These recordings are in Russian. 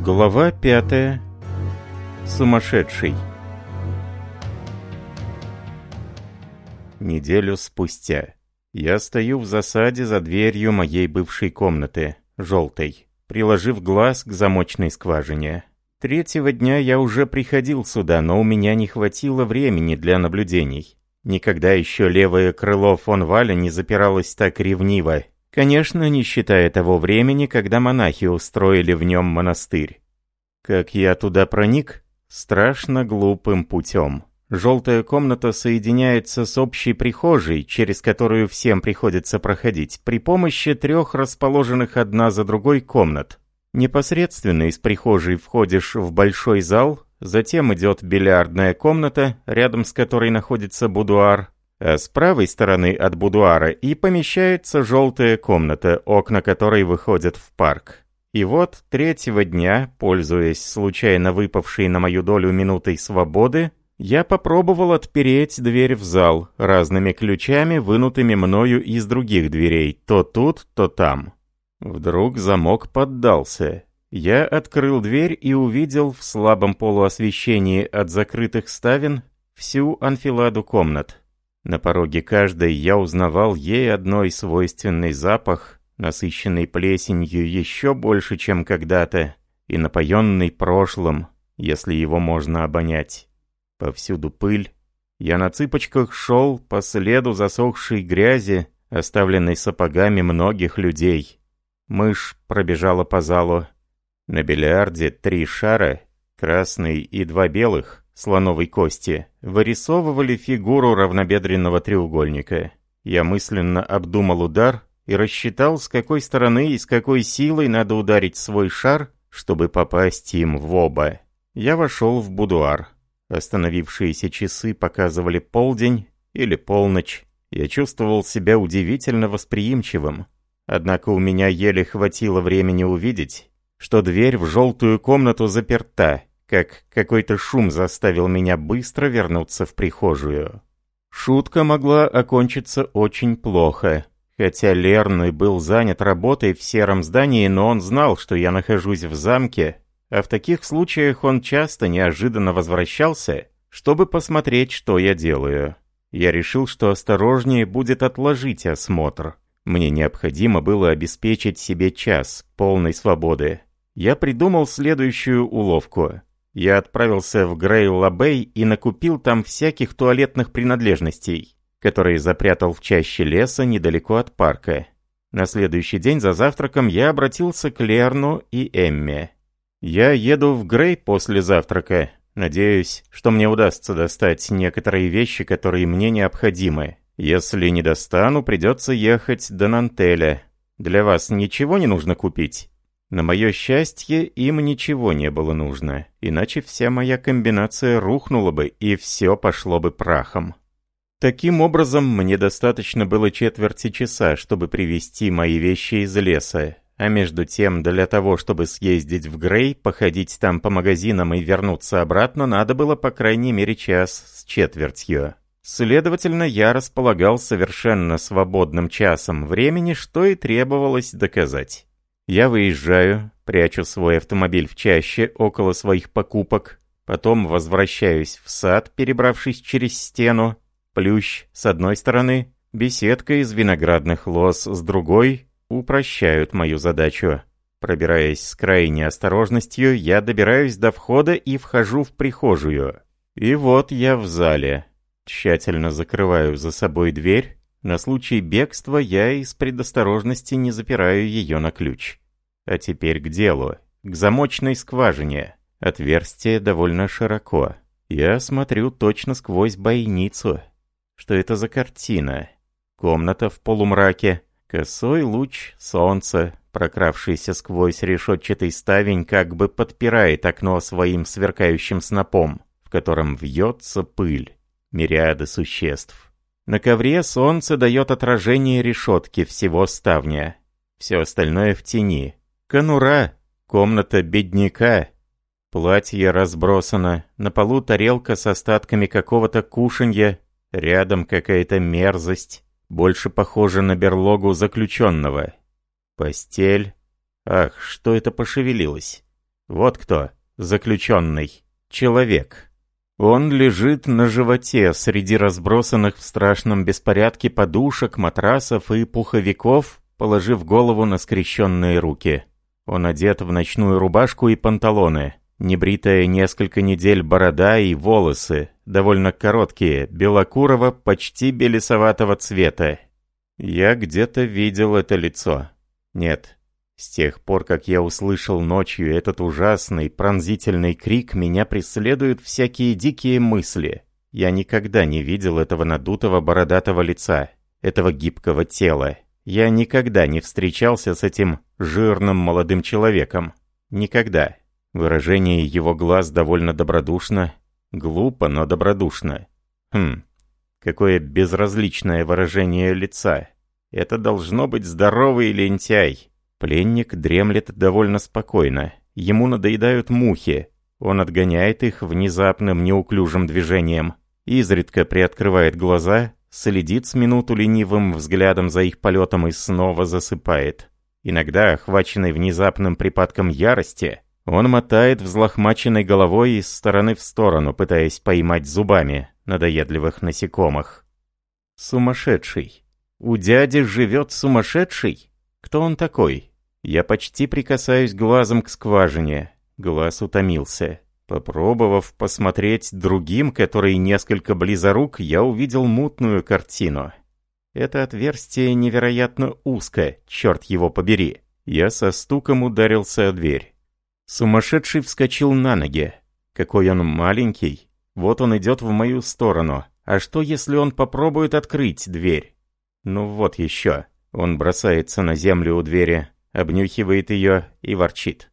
Глава пятая. Сумасшедший. Неделю спустя. Я стою в засаде за дверью моей бывшей комнаты, желтой, приложив глаз к замочной скважине. Третьего дня я уже приходил сюда, но у меня не хватило времени для наблюдений. Никогда еще левое крыло фон Валя не запиралось так ревниво, Конечно, не считая того времени, когда монахи устроили в нем монастырь. Как я туда проник? Страшно глупым путем. Желтая комната соединяется с общей прихожей, через которую всем приходится проходить, при помощи трех расположенных одна за другой комнат. Непосредственно из прихожей входишь в большой зал, затем идет бильярдная комната, рядом с которой находится будуар, а с правой стороны от будуара и помещается желтая комната, окна которой выходят в парк. И вот третьего дня, пользуясь случайно выпавшей на мою долю минутой свободы, я попробовал отпереть дверь в зал разными ключами, вынутыми мною из других дверей, то тут, то там. Вдруг замок поддался. Я открыл дверь и увидел в слабом полуосвещении от закрытых ставен всю анфиладу комнат. На пороге каждой я узнавал ей одной свойственный запах, насыщенный плесенью еще больше, чем когда-то, и напоенный прошлым, если его можно обонять. Повсюду пыль. Я на цыпочках шел по следу засохшей грязи, оставленной сапогами многих людей. Мышь пробежала по залу. На бильярде три шара, красный и два белых, слоновой кости, вырисовывали фигуру равнобедренного треугольника. Я мысленно обдумал удар и рассчитал, с какой стороны и с какой силой надо ударить свой шар, чтобы попасть им в оба. Я вошел в будуар. Остановившиеся часы показывали полдень или полночь. Я чувствовал себя удивительно восприимчивым. Однако у меня еле хватило времени увидеть, что дверь в желтую комнату заперта, как какой-то шум заставил меня быстро вернуться в прихожую. Шутка могла окончиться очень плохо. Хотя Лерный был занят работой в сером здании, но он знал, что я нахожусь в замке, а в таких случаях он часто неожиданно возвращался, чтобы посмотреть, что я делаю. Я решил, что осторожнее будет отложить осмотр. Мне необходимо было обеспечить себе час полной свободы. Я придумал следующую уловку. Я отправился в Грей-Лабей и накупил там всяких туалетных принадлежностей, которые запрятал в чаще леса недалеко от парка. На следующий день за завтраком я обратился к Лерну и Эмме. «Я еду в Грей после завтрака. Надеюсь, что мне удастся достать некоторые вещи, которые мне необходимы. Если не достану, придется ехать до Нантеля. Для вас ничего не нужно купить?» На мое счастье, им ничего не было нужно, иначе вся моя комбинация рухнула бы и все пошло бы прахом. Таким образом, мне достаточно было четверти часа, чтобы привезти мои вещи из леса, а между тем, для того, чтобы съездить в Грей, походить там по магазинам и вернуться обратно, надо было по крайней мере час с четвертью. Следовательно, я располагал совершенно свободным часом времени, что и требовалось доказать. Я выезжаю, прячу свой автомобиль в чаще около своих покупок, потом возвращаюсь в сад, перебравшись через стену, плющ с одной стороны, беседка из виноградных лоз с другой упрощают мою задачу. Пробираясь с крайней осторожностью, я добираюсь до входа и вхожу в прихожую. И вот я в зале. Тщательно закрываю за собой дверь, на случай бегства я из предосторожности не запираю ее на ключ. А теперь к делу. К замочной скважине. Отверстие довольно широко. Я смотрю точно сквозь бойницу. Что это за картина? Комната в полумраке. Косой луч солнца, прокравшийся сквозь решетчатый ставень, как бы подпирает окно своим сверкающим снопом, в котором вьется пыль. Мириады существ. На ковре солнце дает отражение решетки всего ставня. Все остальное в тени. Конура, комната бедняка. Платье разбросано, на полу тарелка с остатками какого-то кушанья, рядом какая-то мерзость, больше похожа на берлогу заключенного. Постель. Ах, что это пошевелилось? Вот кто, заключенный, человек. Он лежит на животе среди разбросанных в страшном беспорядке подушек, матрасов и пуховиков, положив голову на скрещенные руки. Он одет в ночную рубашку и панталоны. Небритая несколько недель борода и волосы, довольно короткие, белокурого, почти белесоватого цвета. Я где-то видел это лицо. Нет, с тех пор, как я услышал ночью этот ужасный, пронзительный крик, меня преследуют всякие дикие мысли. Я никогда не видел этого надутого бородатого лица, этого гибкого тела. Я никогда не встречался с этим жирным молодым человеком. Никогда. Выражение его глаз довольно добродушно. Глупо, но добродушно. Хм, какое безразличное выражение лица. Это должно быть здоровый лентяй. Пленник дремлет довольно спокойно. Ему надоедают мухи. Он отгоняет их внезапным неуклюжим движением. Изредка приоткрывает глаза, следит с минуту ленивым взглядом за их полетом и снова засыпает. Иногда, охваченный внезапным припадком ярости, он мотает взлохмаченной головой из стороны в сторону, пытаясь поймать зубами надоедливых насекомых. Сумасшедший. У дяди живет сумасшедший? Кто он такой? Я почти прикасаюсь глазом к скважине. Глаз утомился. Попробовав посмотреть другим, который несколько близорук, я увидел мутную картину. Это отверстие невероятно узко, черт его побери. Я со стуком ударился о дверь. Сумасшедший вскочил на ноги. Какой он маленький. Вот он идет в мою сторону. А что, если он попробует открыть дверь? Ну вот еще. Он бросается на землю у двери, обнюхивает ее и ворчит.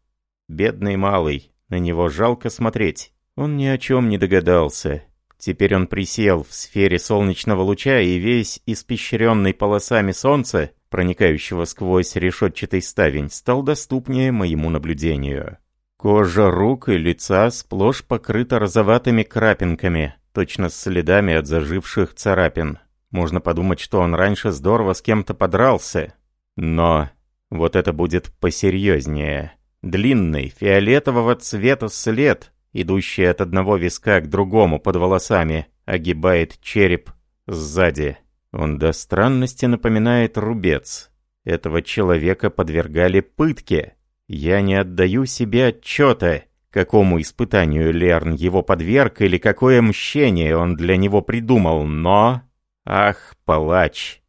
Бедный малый, на него жалко смотреть. Он ни о чем не догадался. Теперь он присел в сфере солнечного луча и весь испещренный полосами солнца, проникающего сквозь решетчатый ставень, стал доступнее моему наблюдению. Кожа рук и лица сплошь покрыта розоватыми крапинками, точно следами от заживших царапин. Можно подумать, что он раньше здорово с кем-то подрался. Но вот это будет посерьезнее. Длинный, фиолетового цвета след, идущий от одного виска к другому под волосами, огибает череп сзади. Он до странности напоминает рубец. Этого человека подвергали пытке. Я не отдаю себе отчета, какому испытанию Лерн его подверг или какое мщение он для него придумал, но... Ах, палач!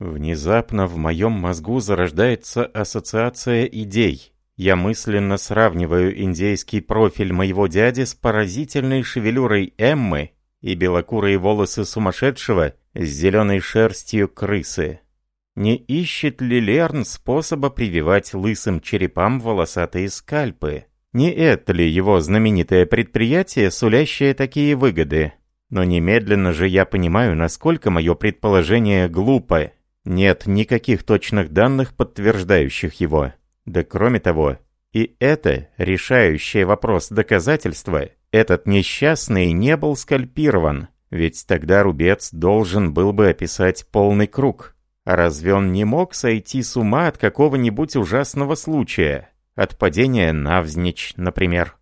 Внезапно в моем мозгу зарождается ассоциация идей. Я мысленно сравниваю индейский профиль моего дяди с поразительной шевелюрой Эммы и белокурые волосы сумасшедшего с зеленой шерстью крысы. Не ищет ли Лерн способа прививать лысым черепам волосатые скальпы? Не это ли его знаменитое предприятие, сулящее такие выгоды? Но немедленно же я понимаю, насколько мое предположение глупо. Нет никаких точных данных, подтверждающих его. Да кроме того, и это решающее вопрос доказательства, этот несчастный не был скальпирован, ведь тогда рубец должен был бы описать полный круг. А разве он не мог сойти с ума от какого-нибудь ужасного случая? От падения навзничь, например.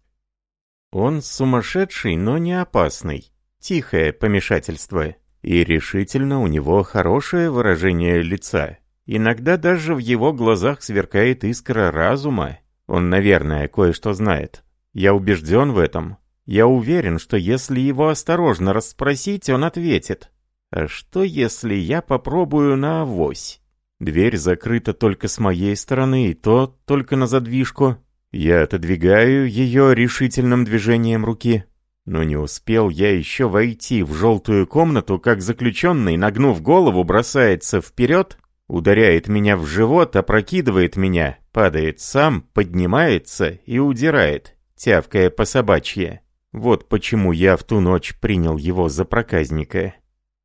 Он сумасшедший, но не опасный. Тихое помешательство. И решительно у него хорошее выражение лица. Иногда даже в его глазах сверкает искра разума. Он, наверное, кое-что знает. Я убежден в этом. Я уверен, что если его осторожно расспросить, он ответит. А что если я попробую на авось? Дверь закрыта только с моей стороны, и то только на задвижку. Я отодвигаю ее решительным движением руки. Но не успел я еще войти в желтую комнату, как заключенный, нагнув голову, бросается вперед, ударяет меня в живот, опрокидывает меня, падает сам, поднимается и удирает, тявкая по собачье. Вот почему я в ту ночь принял его за проказника.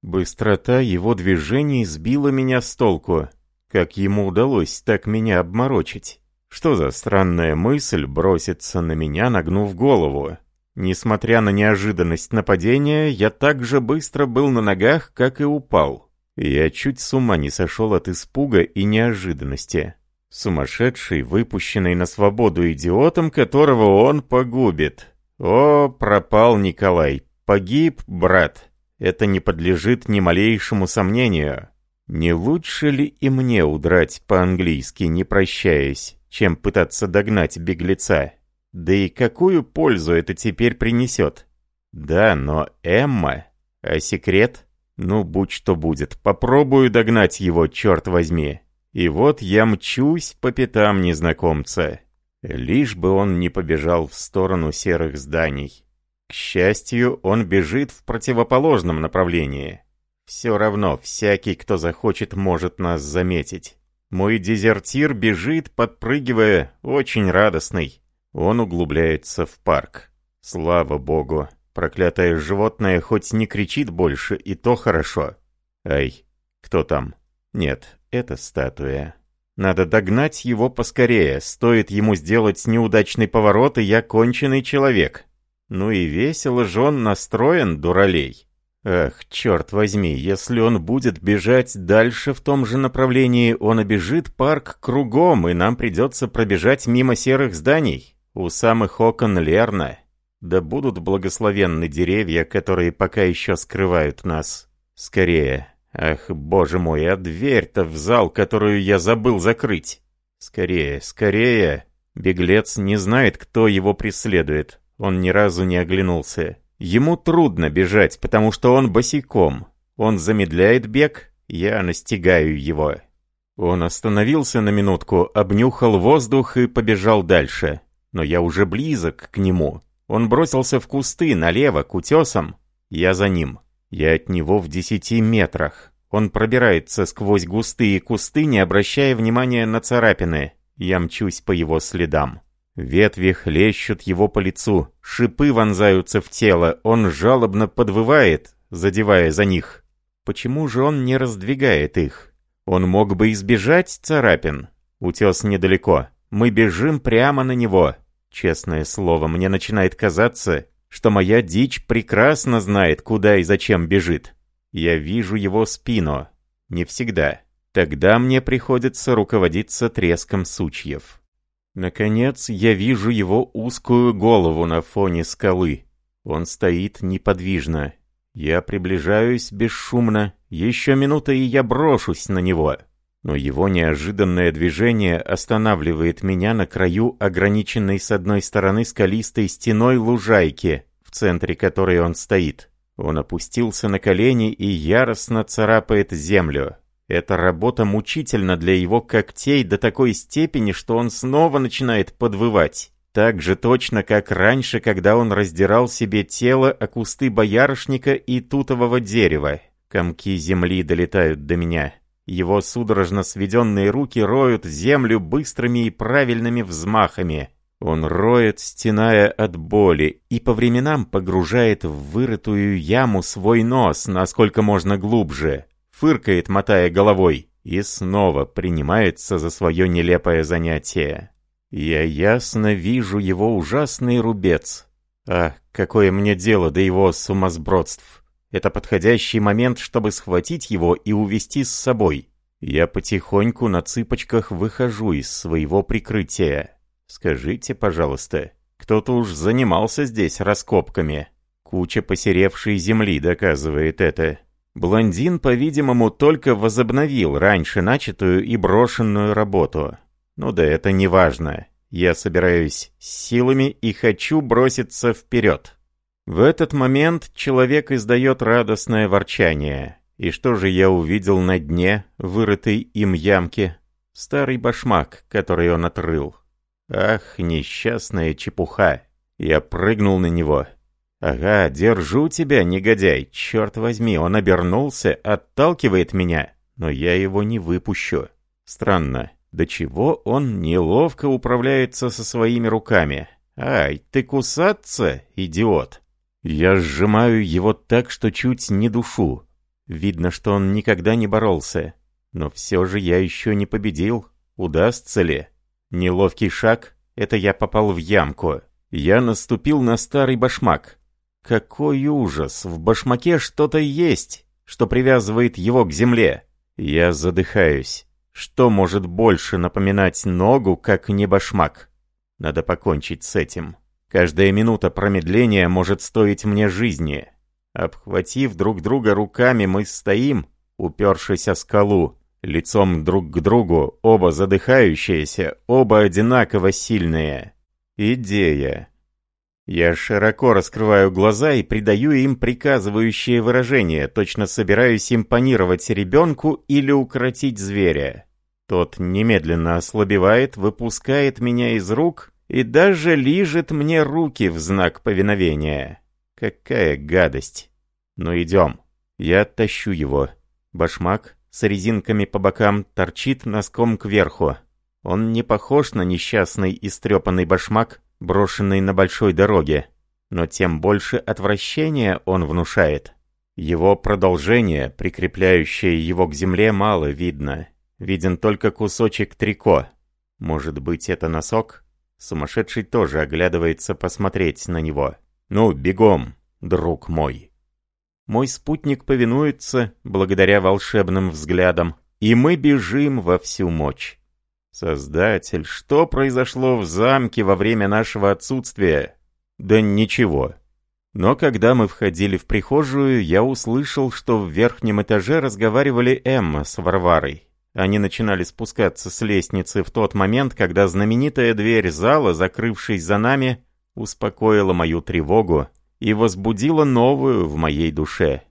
Быстрота его движений сбила меня с толку. Как ему удалось так меня обморочить? Что за странная мысль броситься на меня, нагнув голову? Несмотря на неожиданность нападения, я так же быстро был на ногах, как и упал. Я чуть с ума не сошел от испуга и неожиданности. Сумасшедший, выпущенный на свободу идиотом, которого он погубит. О, пропал Николай. Погиб, брат. Это не подлежит ни малейшему сомнению. Не лучше ли и мне удрать по-английски, не прощаясь, чем пытаться догнать беглеца? Да и какую пользу это теперь принесет? Да, но Эмма... А секрет? Ну, будь что будет, попробую догнать его, черт возьми. И вот я мчусь по пятам незнакомца. Лишь бы он не побежал в сторону серых зданий. К счастью, он бежит в противоположном направлении. Все равно, всякий, кто захочет, может нас заметить. Мой дезертир бежит, подпрыгивая, очень радостный. Он углубляется в парк. Слава богу, проклятое животное хоть не кричит больше, и то хорошо. Ай, кто там? Нет, это статуя. Надо догнать его поскорее. Стоит ему сделать неудачный поворот, и я конченый человек. Ну и весело же он настроен, дуралей. Ах, черт возьми, если он будет бежать дальше в том же направлении, он обежит парк кругом, и нам придется пробежать мимо серых зданий. У самых окон Лерна. Да будут благословенны деревья, которые пока еще скрывают нас. Скорее, Ах, боже мой, а дверь-то в зал, которую я забыл закрыть. Скорее, скорее. Беглец не знает, кто его преследует. Он ни разу не оглянулся. Ему трудно бежать, потому что он босиком. Он замедляет бег, я настигаю его. Он остановился на минутку, обнюхал воздух и побежал дальше. Но я уже близок к нему. Он бросился в кусты налево, к утесам. Я за ним. Я от него в десяти метрах. Он пробирается сквозь густые кусты, не обращая внимания на царапины. Я мчусь по его следам. Ветви хлещут его по лицу, шипы вонзаются в тело, он жалобно подвывает, задевая за них. Почему же он не раздвигает их? Он мог бы избежать царапин. Утес недалеко. Мы бежим прямо на него. Честное слово, мне начинает казаться, что моя дичь прекрасно знает, куда и зачем бежит. Я вижу его спину. Не всегда. Тогда мне приходится руководиться треском сучьев. Наконец, я вижу его узкую голову на фоне скалы. Он стоит неподвижно. Я приближаюсь бесшумно. Еще минута, и я брошусь на него. Но его неожиданное движение останавливает меня на краю ограниченной с одной стороны скалистой стеной лужайки, в центре которой он стоит. Он опустился на колени и яростно царапает землю. Эта работа мучительна для его когтей до такой степени, что он снова начинает подвывать. Так же точно, как раньше, когда он раздирал себе тело о кусты боярышника и тутового дерева. Комки земли долетают до меня. Его судорожно сведенные руки роют землю быстрыми и правильными взмахами. Он роет, стеная от боли, и по временам погружает в вырытую яму свой нос, насколько можно глубже, фыркает, мотая головой, и снова принимается за свое нелепое занятие. Я ясно вижу его ужасный рубец. Ах, какое мне дело до его сумасбродств! Это подходящий момент, чтобы схватить его и увести с собой. Я потихоньку на цыпочках выхожу из своего прикрытия. Скажите, пожалуйста, кто-то уж занимался здесь раскопками. Куча посеревшей земли доказывает это. Блондин, по-видимому, только возобновил раньше начатую и брошенную работу. Ну да это не важно. Я собираюсь силами и хочу броситься вперед. В этот момент человек издает радостное ворчание. И что же я увидел на дне, вырытой им ямки? Старый башмак, который он отрыл. Ах, несчастная чепуха. Я прыгнул на него. Ага, держу тебя, негодяй. Черт возьми, он обернулся, отталкивает меня. Но я его не выпущу. Странно, до чего он неловко управляется со своими руками. Ай, ты кусаться, идиот. Я сжимаю его так, что чуть не душу. Видно, что он никогда не боролся. Но все же я еще не победил. Удастся ли? Неловкий шаг — это я попал в ямку. Я наступил на старый башмак. Какой ужас! В башмаке что-то есть, что привязывает его к земле. Я задыхаюсь. Что может больше напоминать ногу, как не башмак? Надо покончить с этим. Каждая минута промедления может стоить мне жизни. Обхватив друг друга руками, мы стоим, упершись о скалу, лицом друг к другу, оба задыхающиеся, оба одинаково сильные. Идея. Я широко раскрываю глаза и придаю им приказывающее выражение, точно собираюсь импонировать ребенку или укротить зверя. Тот немедленно ослабевает, выпускает меня из рук и даже лижет мне руки в знак повиновения. Какая гадость. Ну идем. Я тащу его. Башмак с резинками по бокам торчит носком кверху. Он не похож на несчастный истрепанный башмак, брошенный на большой дороге, но тем больше отвращения он внушает. Его продолжение, прикрепляющее его к земле, мало видно. Виден только кусочек трико. Может быть, это носок? Сумасшедший тоже оглядывается посмотреть на него. «Ну, бегом, друг мой!» Мой спутник повинуется, благодаря волшебным взглядам, и мы бежим во всю мощь. Создатель, что произошло в замке во время нашего отсутствия? Да ничего. Но когда мы входили в прихожую, я услышал, что в верхнем этаже разговаривали Эмма с Варварой. Они начинали спускаться с лестницы в тот момент, когда знаменитая дверь зала, закрывшись за нами, успокоила мою тревогу и возбудила новую в моей душе.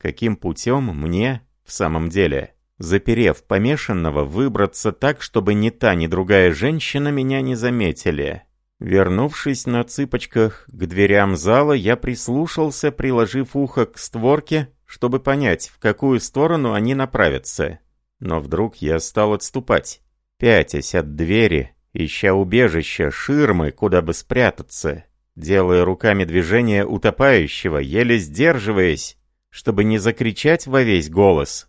Каким путем мне, в самом деле, заперев помешанного, выбраться так, чтобы ни та, ни другая женщина меня не заметили. Вернувшись на цыпочках к дверям зала, я прислушался, приложив ухо к створке, чтобы понять, в какую сторону они направятся. Но вдруг я стал отступать, пятясь от двери, ища убежища, ширмы, куда бы спрятаться, делая руками движение утопающего, еле сдерживаясь, чтобы не закричать во весь голос.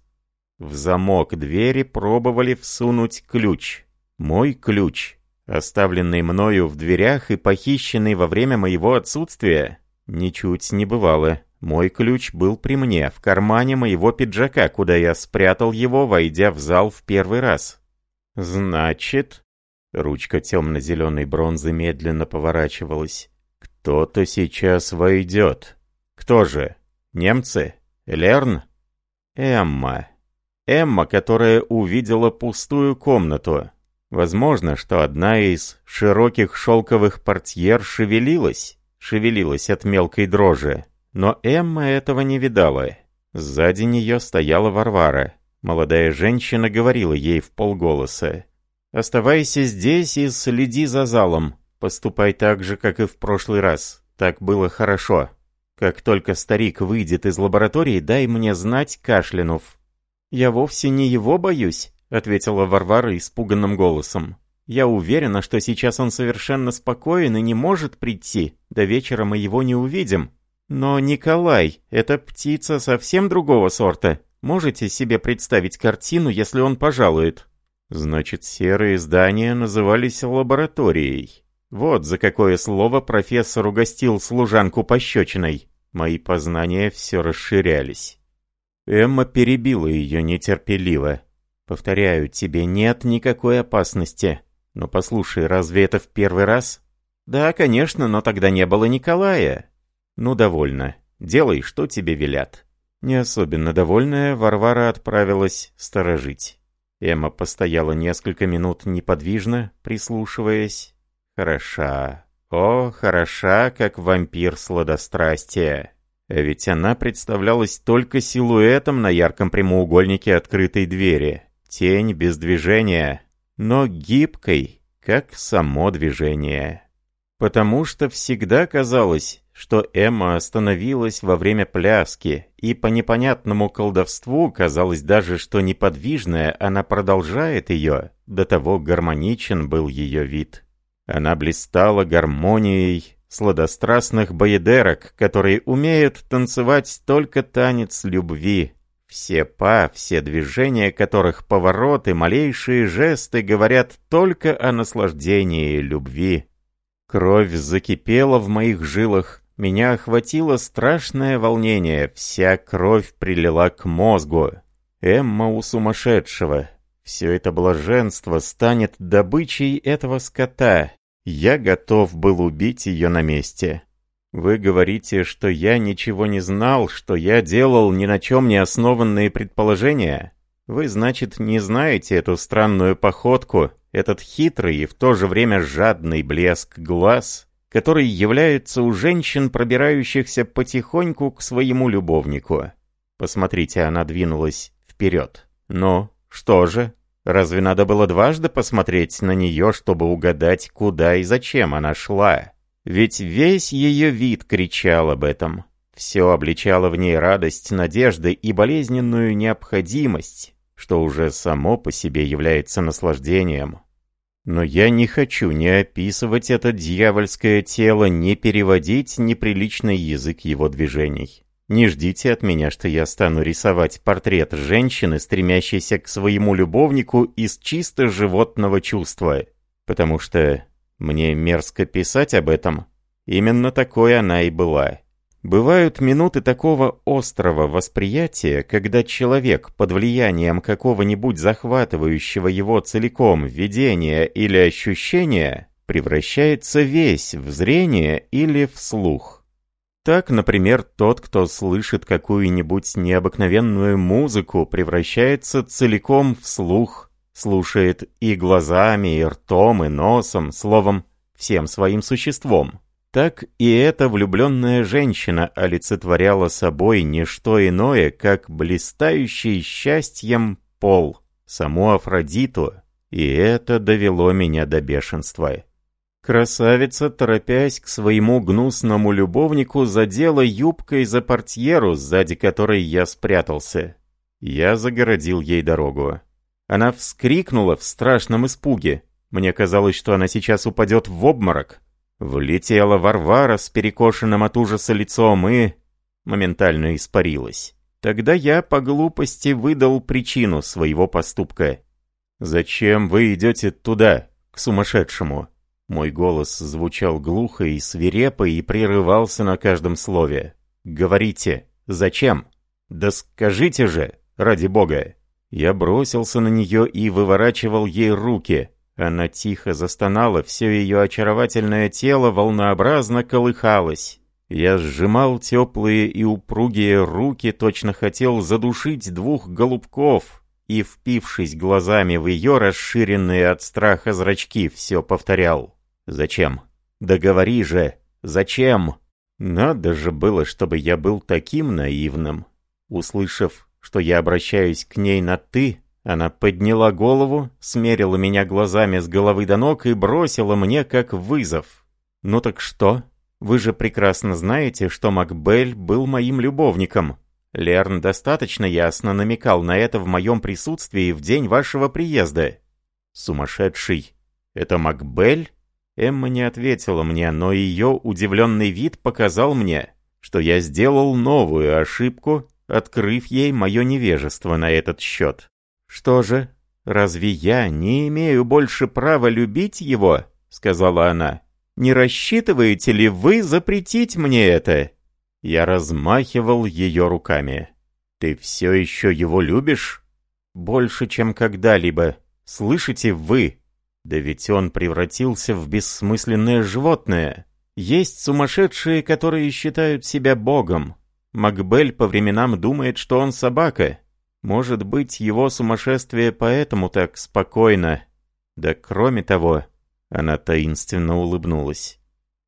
В замок двери пробовали всунуть ключ. Мой ключ, оставленный мною в дверях и похищенный во время моего отсутствия, ничуть не бывало. Мой ключ был при мне, в кармане моего пиджака, куда я спрятал его, войдя в зал в первый раз. Значит... Ручка темно-зеленой бронзы медленно поворачивалась. «Кто-то сейчас войдет. Кто же? Немцы? Лерн?» «Эмма». Эмма, которая увидела пустую комнату. Возможно, что одна из широких шелковых портьер шевелилась, шевелилась от мелкой дрожи. Но Эмма этого не видала. Сзади нее стояла Варвара. Молодая женщина говорила ей в полголоса. «Оставайся здесь и следи за залом. Поступай так же, как и в прошлый раз. Так было хорошо. Как только старик выйдет из лаборатории, дай мне знать, кашлянув. «Я вовсе не его боюсь», — ответила Варвара испуганным голосом. «Я уверена, что сейчас он совершенно спокоен и не может прийти. До вечера мы его не увидим. Но Николай — это птица совсем другого сорта. Можете себе представить картину, если он пожалует?» Значит, серые здания назывались лабораторией. Вот за какое слово профессор угостил служанку пощечиной. Мои познания все расширялись. Эмма перебила ее нетерпеливо. «Повторяю, тебе нет никакой опасности. Но послушай, разве это в первый раз?» «Да, конечно, но тогда не было Николая». «Ну, довольно. Делай, что тебе велят». Не особенно довольная, Варвара отправилась сторожить. Эмма постояла несколько минут неподвижно, прислушиваясь. «Хороша. О, хороша, как вампир сладострастия». Ведь она представлялась только силуэтом на ярком прямоугольнике открытой двери. Тень без движения, но гибкой, как само движение. Потому что всегда казалось, что Эмма остановилась во время пляски, и по непонятному колдовству казалось даже, что неподвижная она продолжает ее, до того гармоничен был ее вид. Она блистала гармонией, сладострастных боедерок, которые умеют танцевать только танец любви. Все па, все движения которых повороты, малейшие жесты говорят только о наслаждении любви. Кровь закипела в моих жилах, меня охватило страшное волнение, вся кровь прилила к мозгу. Эмма у сумасшедшего. Все это блаженство станет добычей этого скота. Я готов был убить ее на месте. Вы говорите, что я ничего не знал, что я делал ни на чем не основанные предположения? Вы, значит, не знаете эту странную походку, этот хитрый и в то же время жадный блеск глаз, который является у женщин, пробирающихся потихоньку к своему любовнику. Посмотрите, она двинулась вперед. Ну, что же? Разве надо было дважды посмотреть на нее, чтобы угадать, куда и зачем она шла? Ведь весь ее вид кричал об этом. Все обличало в ней радость, надежды и болезненную необходимость, что уже само по себе является наслаждением. Но я не хочу ни описывать это дьявольское тело, ни переводить неприличный язык его движений. Не ждите от меня, что я стану рисовать портрет женщины, стремящейся к своему любовнику из чисто животного чувства, потому что мне мерзко писать об этом. Именно такой она и была. Бывают минуты такого острого восприятия, когда человек под влиянием какого-нибудь захватывающего его целиком видения или ощущения превращается весь в зрение или в слух. Так, например, тот, кто слышит какую-нибудь необыкновенную музыку, превращается целиком в слух, слушает и глазами, и ртом, и носом, словом, всем своим существом. Так и эта влюбленная женщина олицетворяла собой не что иное, как блистающий счастьем пол, саму Афродиту, и это довело меня до бешенства. Красавица, торопясь к своему гнусному любовнику, задела юбкой за портьеру, сзади которой я спрятался. Я загородил ей дорогу. Она вскрикнула в страшном испуге. Мне казалось, что она сейчас упадет в обморок. Влетела Варвара с перекошенным от ужаса лицом и... моментально испарилась. Тогда я по глупости выдал причину своего поступка. «Зачем вы идете туда, к сумасшедшему?» Мой голос звучал глухо и свирепо и прерывался на каждом слове. «Говорите, зачем? Да скажите же, ради бога!» Я бросился на нее и выворачивал ей руки. Она тихо застонала, все ее очаровательное тело волнообразно колыхалось. Я сжимал теплые и упругие руки, точно хотел задушить двух голубков, и, впившись глазами в ее расширенные от страха зрачки, все повторял. «Зачем? Да говори же! Зачем?» Надо же было, чтобы я был таким наивным. Услышав, что я обращаюсь к ней на «ты», она подняла голову, смерила меня глазами с головы до ног и бросила мне как вызов. «Ну так что? Вы же прекрасно знаете, что Макбель был моим любовником. Лерн достаточно ясно намекал на это в моем присутствии в день вашего приезда». «Сумасшедший! Это Макбель?» Эмма не ответила мне, но ее удивленный вид показал мне, что я сделал новую ошибку, открыв ей мое невежество на этот счет. «Что же, разве я не имею больше права любить его?» — сказала она. «Не рассчитываете ли вы запретить мне это?» Я размахивал ее руками. «Ты все еще его любишь?» «Больше, чем когда-либо. Слышите вы?» Да ведь он превратился в бессмысленное животное. Есть сумасшедшие, которые считают себя богом. Макбель по временам думает, что он собака. Может быть, его сумасшествие поэтому так спокойно. Да кроме того, она таинственно улыбнулась.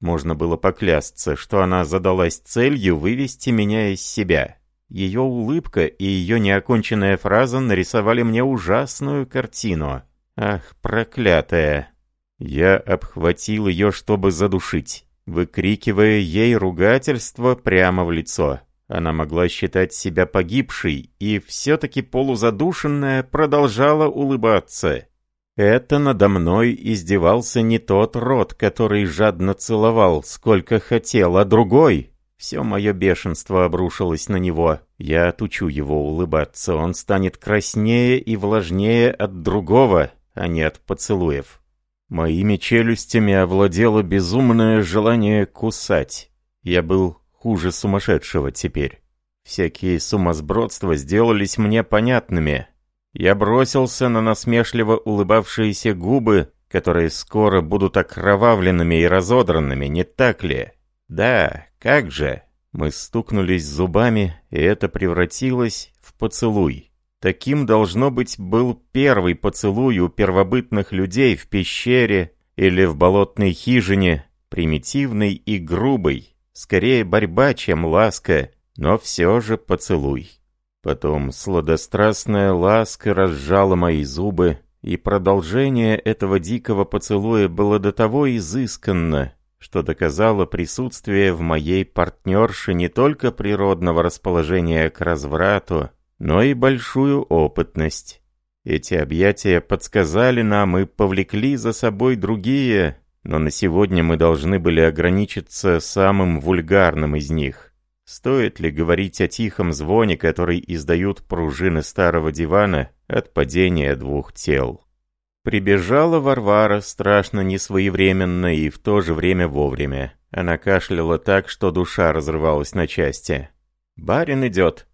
Можно было поклясться, что она задалась целью вывести меня из себя. Ее улыбка и ее неоконченная фраза нарисовали мне ужасную картину. Ах, проклятая! Я обхватил ее, чтобы задушить, выкрикивая ей ругательство прямо в лицо. Она могла считать себя погибшей, и все-таки полузадушенная продолжала улыбаться. Это надо мной издевался не тот рот, который жадно целовал, сколько хотел, а другой. Все мое бешенство обрушилось на него. Я отучу его улыбаться, он станет краснее и влажнее от другого, а не от поцелуев. Моими челюстями овладело безумное желание кусать. Я был хуже сумасшедшего теперь. Всякие сумасбродства сделались мне понятными. Я бросился на насмешливо улыбавшиеся губы, которые скоро будут окровавленными и разодранными, не так ли? Да, как же? Мы стукнулись зубами, и это превратилось в поцелуй. Таким, должно быть, был первый поцелуй у первобытных людей в пещере или в болотной хижине, примитивный и грубый, скорее борьба, чем ласка, но все же поцелуй. Потом сладострастная ласка разжала мои зубы, и продолжение этого дикого поцелуя было до того изысканно, что доказало присутствие в моей партнерше не только природного расположения к разврату, но и большую опытность. Эти объятия подсказали нам и повлекли за собой другие, но на сегодня мы должны были ограничиться самым вульгарным из них. Стоит ли говорить о тихом звоне, который издают пружины старого дивана от падения двух тел? Прибежала Варвара страшно несвоевременно и в то же время вовремя. Она кашляла так, что душа разрывалась на части. «Барин идет!»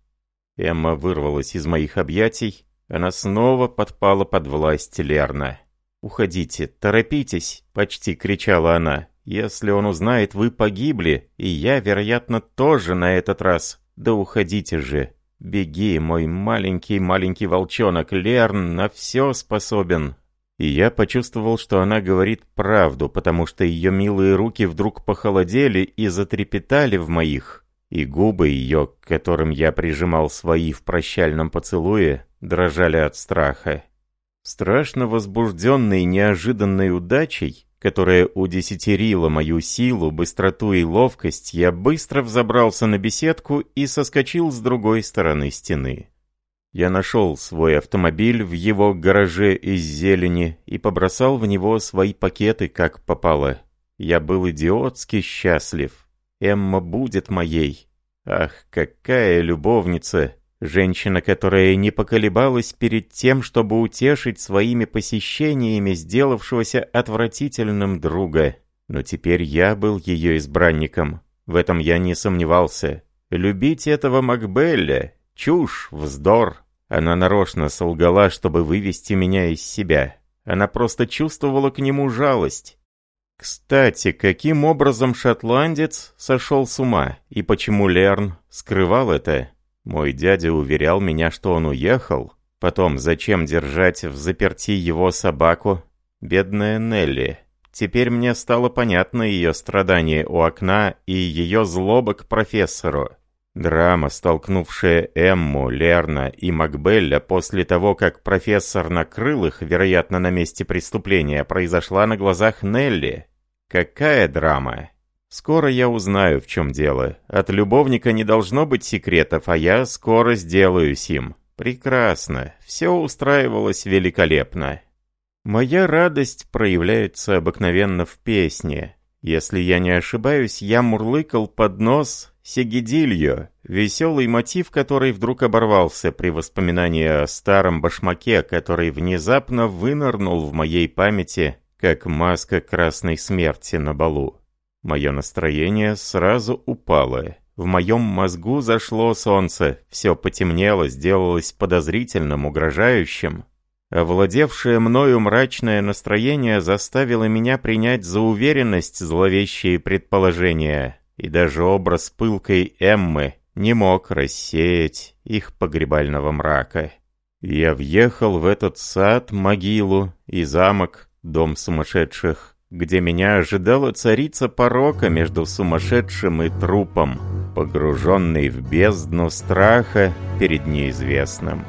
Эмма вырвалась из моих объятий. Она снова подпала под власть Лерна. «Уходите, торопитесь!» — почти кричала она. Если он узнает, вы погибли, и я, вероятно, тоже на этот раз. Да уходите же. Беги, мой маленький-маленький волчонок, Лерн на все способен». И я почувствовал, что она говорит правду, потому что ее милые руки вдруг похолодели и затрепетали в моих, и губы ее, к которым я прижимал свои в прощальном поцелуе, дрожали от страха. Страшно возбужденный неожиданной удачей, которая удесятерила мою силу, быстроту и ловкость, я быстро взобрался на беседку и соскочил с другой стороны стены. Я нашел свой автомобиль в его гараже из зелени и побросал в него свои пакеты, как попало. Я был идиотски счастлив. Эмма будет моей. Ах, какая любовница! Женщина, которая не поколебалась перед тем, чтобы утешить своими посещениями сделавшегося отвратительным друга. Но теперь я был ее избранником. В этом я не сомневался. Любить этого Макбелля — чушь, вздор. Она нарочно солгала, чтобы вывести меня из себя. Она просто чувствовала к нему жалость. Кстати, каким образом шотландец сошел с ума, и почему Лерн скрывал это? Мой дядя уверял меня, что он уехал. Потом, зачем держать в заперти его собаку? Бедная Нелли. Теперь мне стало понятно ее страдание у окна и ее злоба к профессору. Драма, столкнувшая Эмму, Лерна и Макбелля после того, как профессор накрыл их, вероятно, на месте преступления, произошла на глазах Нелли. Какая драма! Скоро я узнаю, в чем дело. От любовника не должно быть секретов, а я скоро сделаюсь им. Прекрасно. Все устраивалось великолепно. Моя радость проявляется обыкновенно в песне. Если я не ошибаюсь, я мурлыкал под нос Сегидильо, веселый мотив, который вдруг оборвался при воспоминании о старом башмаке, который внезапно вынырнул в моей памяти, как маска красной смерти на балу. Мое настроение сразу упало. В моем мозгу зашло солнце, все потемнело, сделалось подозрительным, угрожающим. Овладевшее мною мрачное настроение заставило меня принять за уверенность зловещие предположения, и даже образ пылкой Эммы не мог рассеять их погребального мрака. Я въехал в этот сад, могилу и замок, дом сумасшедших, где меня ожидала царица порока между сумасшедшим и трупом, погруженный в бездну страха перед неизвестным.